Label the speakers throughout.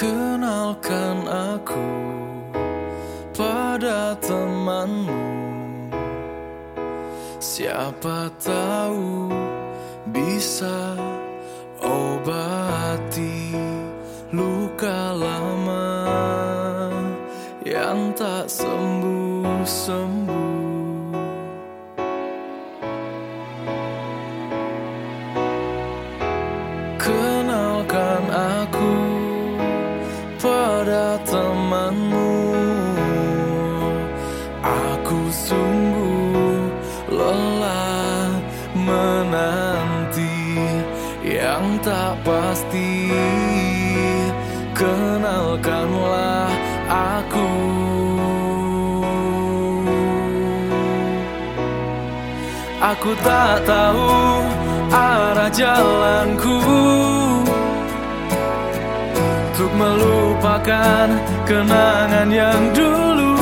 Speaker 1: Kenalkan aku pada temanmu. Siapa tahu bisa obati luka lama yang tak sembuh-sembuh Kenalkan temanmu. Aku sungguh lelah menanti Yang tak pasti. Kenalkanlah aku. Aku tak tahu arah jalanku Untuk melupakan kenangan yang dulu.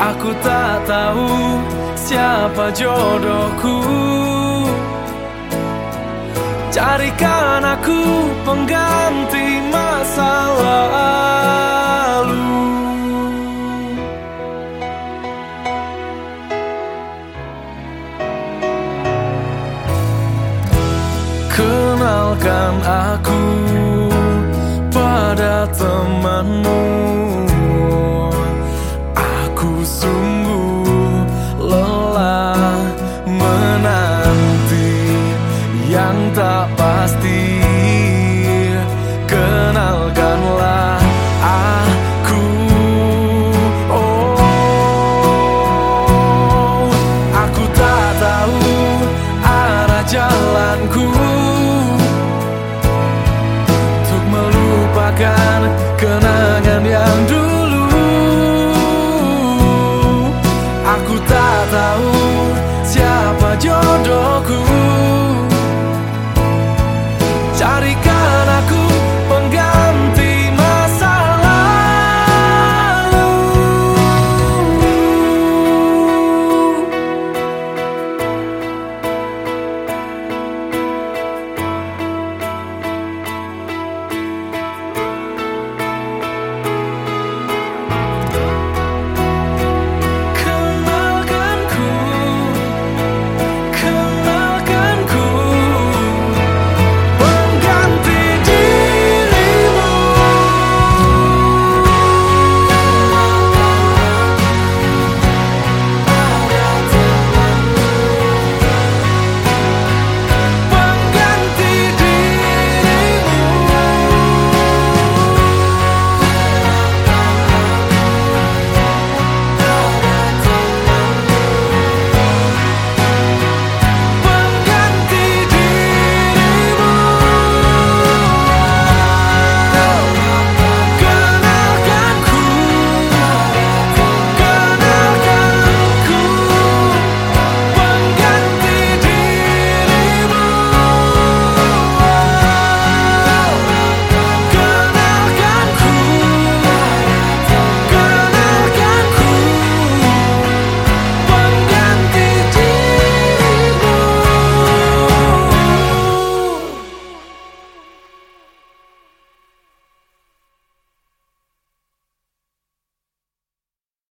Speaker 1: Aku tak tahu siapa jodohku. Carikan aku pengganti masa Kenalkan aku pada temanmu. Aku sungguh lelah menanti Yang tak pasti kenangan yang dulu. Aku tak tahu siapa jodohku. Carikan